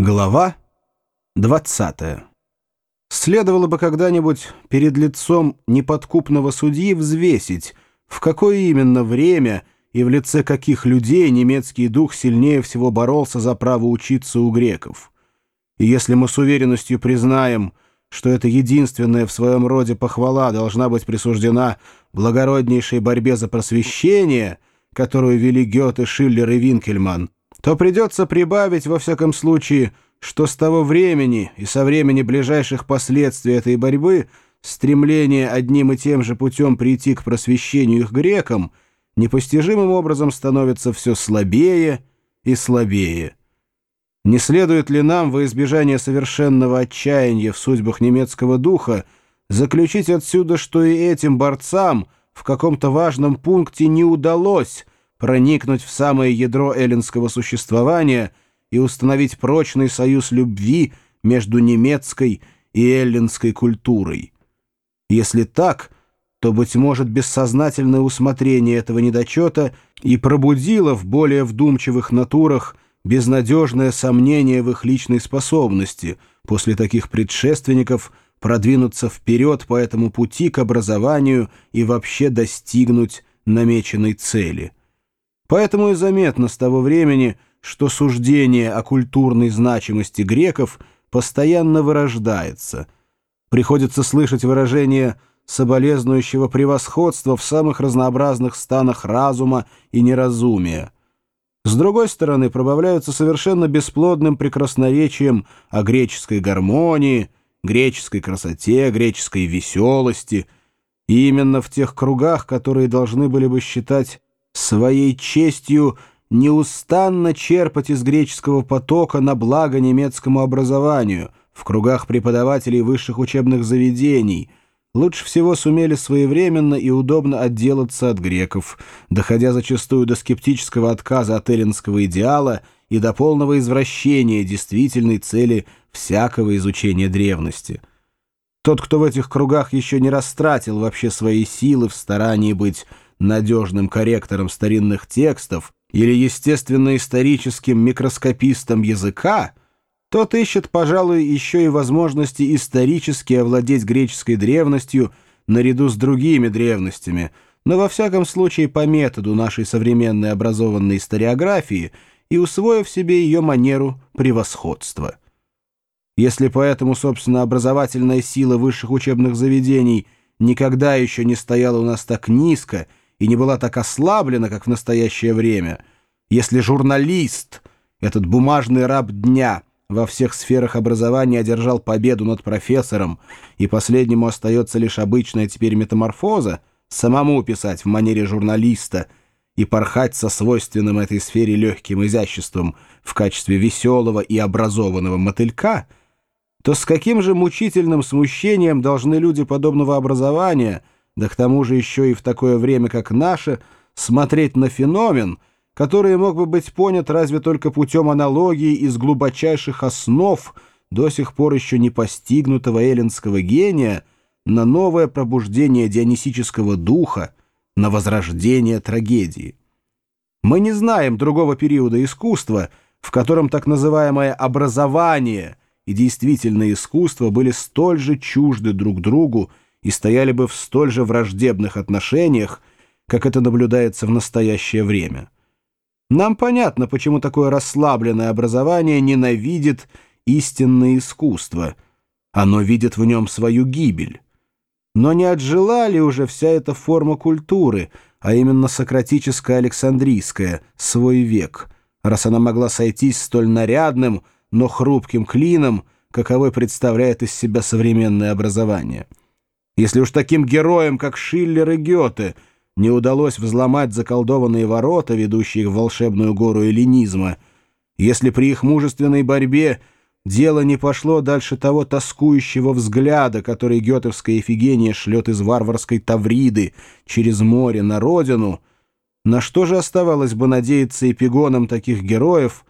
Глава 20. Следовало бы когда-нибудь перед лицом неподкупного судьи взвесить, в какое именно время и в лице каких людей немецкий дух сильнее всего боролся за право учиться у греков. И если мы с уверенностью признаем, что эта единственная в своем роде похвала должна быть присуждена благороднейшей борьбе за просвещение, которую вели Гёте, Шиллер и Винкельман, то придется прибавить, во всяком случае, что с того времени и со времени ближайших последствий этой борьбы стремление одним и тем же путем прийти к просвещению их грекам непостижимым образом становится все слабее и слабее. Не следует ли нам во избежание совершенного отчаяния в судьбах немецкого духа заключить отсюда, что и этим борцам в каком-то важном пункте не удалось проникнуть в самое ядро эллинского существования и установить прочный союз любви между немецкой и эллинской культурой. Если так, то, быть может, бессознательное усмотрение этого недочета и пробудило в более вдумчивых натурах безнадежное сомнение в их личной способности после таких предшественников продвинуться вперед по этому пути к образованию и вообще достигнуть намеченной цели. Поэтому и заметно с того времени, что суждение о культурной значимости греков постоянно вырождается. Приходится слышать выражение соболезнующего превосходства в самых разнообразных станах разума и неразумия. С другой стороны, пробавляются совершенно бесплодным прекрасноречием о греческой гармонии, греческой красоте, греческой веселости, и именно в тех кругах, которые должны были бы считать своей честью неустанно черпать из греческого потока на благо немецкому образованию в кругах преподавателей высших учебных заведений, лучше всего сумели своевременно и удобно отделаться от греков, доходя зачастую до скептического отказа от эллинского идеала и до полного извращения действительной цели всякого изучения древности. Тот, кто в этих кругах еще не растратил вообще свои силы в старании быть надежным корректором старинных текстов или естественно-историческим микроскопистом языка, тот ищет, пожалуй, еще и возможности исторически овладеть греческой древностью наряду с другими древностями, но во всяком случае по методу нашей современной образованной историографии и усвоив себе ее манеру превосходства. Если поэтому, собственно, образовательная сила высших учебных заведений никогда еще не стояла у нас так низко и не была так ослаблена, как в настоящее время, если журналист, этот бумажный раб дня, во всех сферах образования одержал победу над профессором, и последнему остается лишь обычная теперь метаморфоза, самому писать в манере журналиста и порхать со свойственным этой сфере легким изяществом в качестве веселого и образованного мотылька, то с каким же мучительным смущением должны люди подобного образования — да к тому же еще и в такое время, как наше, смотреть на феномен, который мог бы быть понят разве только путем аналогии из глубочайших основ до сих пор еще не постигнутого эллинского гения, на новое пробуждение дионисического духа, на возрождение трагедии. Мы не знаем другого периода искусства, в котором так называемое «образование» и действительное искусство были столь же чужды друг другу, и стояли бы в столь же враждебных отношениях, как это наблюдается в настоящее время. Нам понятно, почему такое расслабленное образование ненавидит истинное искусство. Оно видит в нем свою гибель. Но не отжила ли уже вся эта форма культуры, а именно сократическая Александрийская, свой век, раз она могла сойтись столь нарядным, но хрупким клином, каковой представляет из себя современное образование? Если уж таким героям, как Шиллер и Гёте, не удалось взломать заколдованные ворота, ведущие в волшебную гору эллинизма, если при их мужественной борьбе дело не пошло дальше того тоскующего взгляда, который гетовская Эфигения шлет из варварской Тавриды через море на родину, на что же оставалось бы надеяться эпигонам таких героев,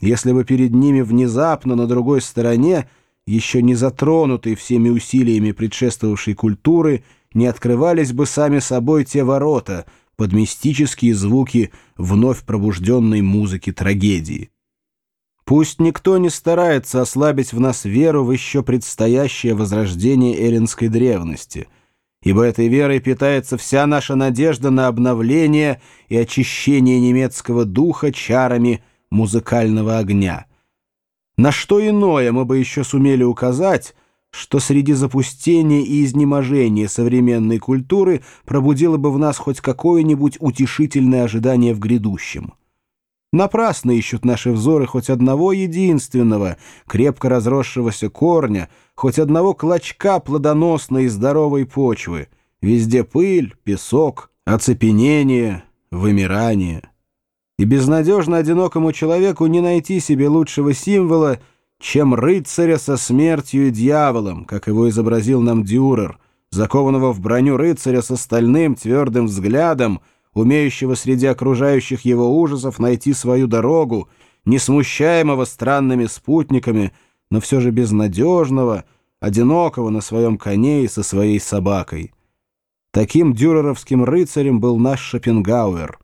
если бы перед ними внезапно на другой стороне еще не затронутые всеми усилиями предшествовавшей культуры, не открывались бы сами собой те ворота под мистические звуки вновь пробужденной музыки трагедии. Пусть никто не старается ослабить в нас веру в еще предстоящее возрождение эллинской древности, ибо этой верой питается вся наша надежда на обновление и очищение немецкого духа чарами музыкального огня. На что иное мы бы еще сумели указать, что среди запустения и изнеможения современной культуры пробудило бы в нас хоть какое-нибудь утешительное ожидание в грядущем. Напрасно ищут наши взоры хоть одного единственного, крепко разросшегося корня, хоть одного клочка плодоносной и здоровой почвы. Везде пыль, песок, оцепенение, вымирание. И безнадежно одинокому человеку не найти себе лучшего символа, чем рыцаря со смертью и дьяволом, как его изобразил нам Дюрер, закованного в броню рыцаря с стальным твердым взглядом, умеющего среди окружающих его ужасов найти свою дорогу, не смущаемого странными спутниками, но все же безнадежного, одинокого на своем коне и со своей собакой. Таким дюреровским рыцарем был наш Шопенгауэр.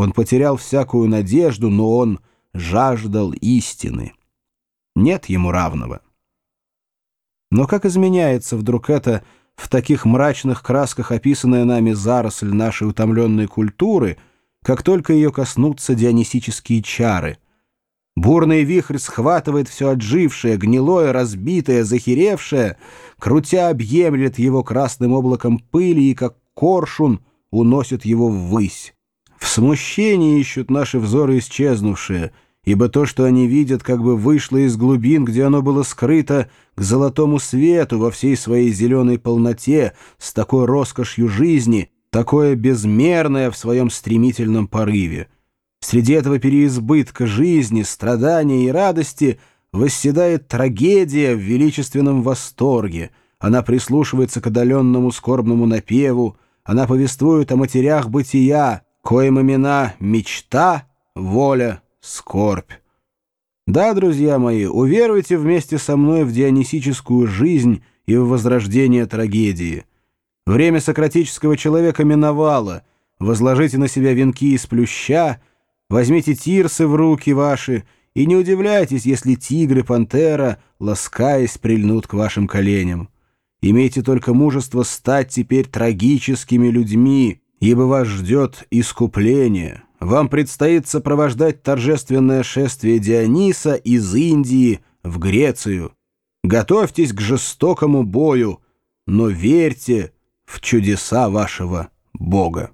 Он потерял всякую надежду, но он жаждал истины. Нет ему равного. Но как изменяется вдруг это в таких мрачных красках описанная нами заросль нашей утомленной культуры, как только ее коснутся дионисические чары. Бурный вихрь схватывает все отжившее, гнилое, разбитое, захеревшее, крутя объемлет его красным облаком пыли и, как коршун, уносит его ввысь. В смущении ищут наши взоры исчезнувшие — ибо то, что они видят, как бы вышло из глубин, где оно было скрыто, к золотому свету во всей своей зеленой полноте, с такой роскошью жизни, такое безмерное в своем стремительном порыве. Среди этого переизбытка жизни, страдания и радости восседает трагедия в величественном восторге. Она прислушивается к отдаленному скорбному напеву, она повествует о матерях бытия, коим имена «мечта», «воля», скорбь. Да, друзья мои, уверуйте вместе со мной в дионисическую жизнь и в возрождение трагедии. Время сократического человека миновало. Возложите на себя венки из плюща, возьмите тирсы в руки ваши и не удивляйтесь, если тигры, пантера, ласкаясь, прильнут к вашим коленям. Имейте только мужество стать теперь трагическими людьми, ибо вас ждет искупление» вам предстоит сопровождать торжественное шествие Диониса из Индии в Грецию. Готовьтесь к жестокому бою, но верьте в чудеса вашего Бога.